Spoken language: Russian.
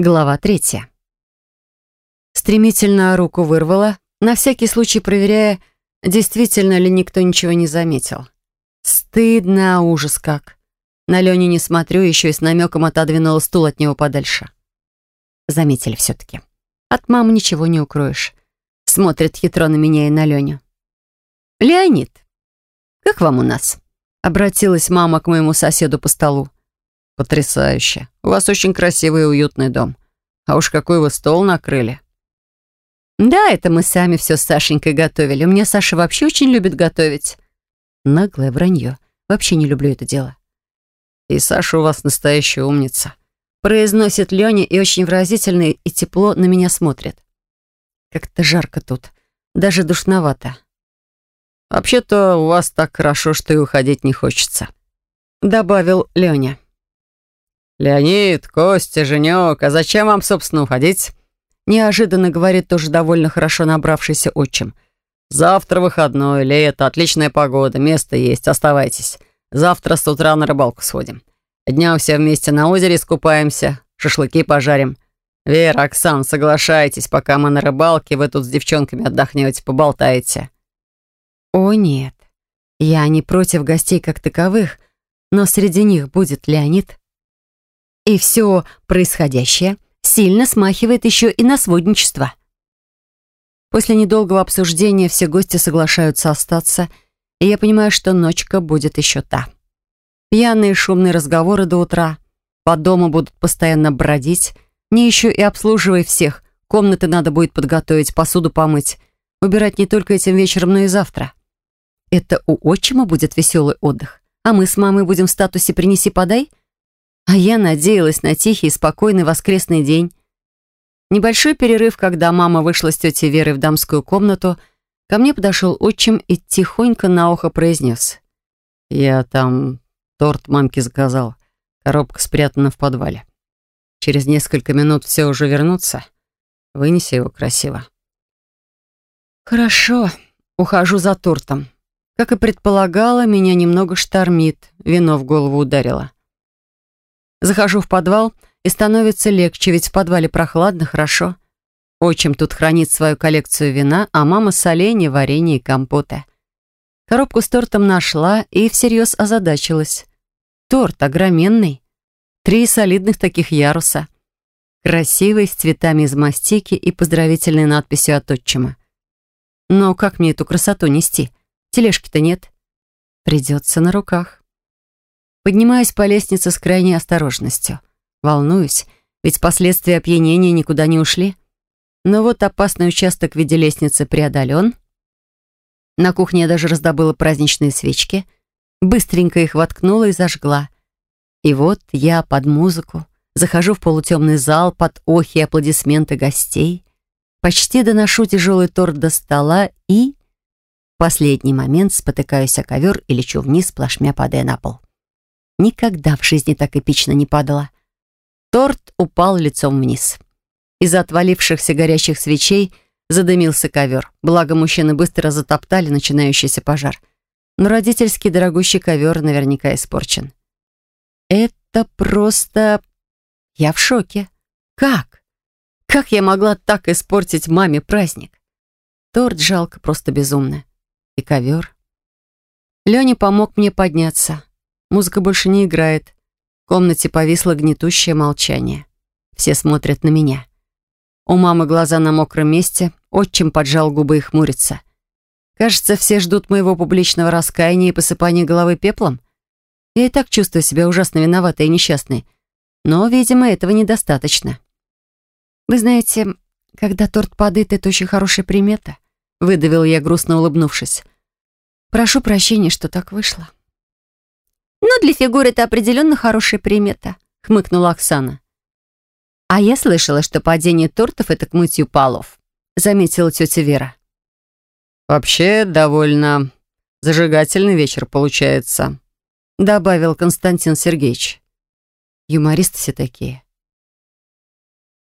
Глава третья. Стремительно руку вырвала, на всякий случай проверяя, действительно ли никто ничего не заметил. Стыдно, ужас как. На Леню не смотрю, еще и с намеком отодвинула стул от него подальше. Заметили все-таки. От мамы ничего не укроешь. Смотрит хитро на меня и на Леню. «Леонид, как вам у нас?» Обратилась мама к моему соседу по столу. «Потрясающе. У вас очень красивый и уютный дом. А уж какой вы стол накрыли». «Да, это мы сами все с Сашенькой готовили. У меня Саша вообще очень любит готовить». Наглое вранье. Вообще не люблю это дело. «И Саша у вас настоящая умница», — произносит Леня и очень выразительно и тепло на меня смотрит. Как-то жарко тут. Даже душновато. «Вообще-то у вас так хорошо, что и уходить не хочется», — добавил Леня. «Леонид, Костя, Женек, а зачем вам, собственно, уходить?» Неожиданно говорит тоже довольно хорошо набравшийся отчим. «Завтра выходной, лето, отличная погода, место есть, оставайтесь. Завтра с утра на рыбалку сходим. Днем все вместе на озере искупаемся, шашлыки пожарим. Вера, Оксан, соглашайтесь, пока мы на рыбалке, вы тут с девчонками отдохнете, поболтаете». «О, нет, я не против гостей как таковых, но среди них будет Леонид». И все происходящее сильно смахивает еще и на сводничество. После недолгого обсуждения все гости соглашаются остаться, и я понимаю, что ночка будет еще та. Пьяные шумные разговоры до утра, по дому будут постоянно бродить, не еще и обслуживая всех, комнаты надо будет подготовить, посуду помыть, убирать не только этим вечером, но и завтра. Это у отчима будет веселый отдых, а мы с мамой будем в статусе «принеси-подай»? А я надеялась на тихий, спокойный воскресный день. Небольшой перерыв, когда мама вышла с тетей Верой в дамскую комнату, ко мне подошел отчим и тихонько на ухо произнес. «Я там торт мамке заказал. Коробка спрятана в подвале. Через несколько минут все уже вернутся. Вынеси его красиво». «Хорошо. Ухожу за тортом. Как и предполагала, меня немного штормит. Вино в голову ударило. Захожу в подвал, и становится легче, ведь в подвале прохладно, хорошо. Отчим тут хранит свою коллекцию вина, а мама соленья, варенье и компоты. Коробку с тортом нашла и всерьез озадачилась. Торт огроменный. Три солидных таких яруса. Красивый, с цветами из мастики и поздравительной надписью от отчима. Но как мне эту красоту нести? Тележки-то нет. Придется на руках. Поднимаюсь по лестнице с крайней осторожностью. Волнуюсь, ведь последствия опьянения никуда не ушли. Но вот опасный участок в виде лестницы преодолен. На кухне я даже раздобыла праздничные свечки. Быстренько их воткнула и зажгла. И вот я под музыку захожу в полутемный зал под охи и аплодисменты гостей. Почти доношу тяжелый торт до стола и... В последний момент спотыкаюсь о ковер и лечу вниз, плашмя падая на пол. Никогда в жизни так эпично не падала. Торт упал лицом вниз. Из-за отвалившихся горящих свечей задымился ковер. Благо, мужчины быстро затоптали начинающийся пожар. Но родительский дорогущий ковер наверняка испорчен. Это просто... Я в шоке. Как? Как я могла так испортить маме праздник? Торт жалко, просто безумно. И ковер. Леня помог мне подняться. Музыка больше не играет. В комнате повисло гнетущее молчание. Все смотрят на меня. У мамы глаза на мокром месте, отчим поджал губы и хмурится. Кажется, все ждут моего публичного раскаяния и посыпания головы пеплом. Я и так чувствую себя ужасно виноватой и несчастной. Но, видимо, этого недостаточно. «Вы знаете, когда торт падает, это очень хорошая примета», выдавил я, грустно улыбнувшись. «Прошу прощения, что так вышло». «Но для фигуры это определенно хорошая примета», — хмыкнула Оксана. «А я слышала, что падение тортов — это к мытью полов», — заметила тетя Вера. «Вообще, довольно зажигательный вечер получается», — добавил Константин Сергеевич. Юмористы все такие.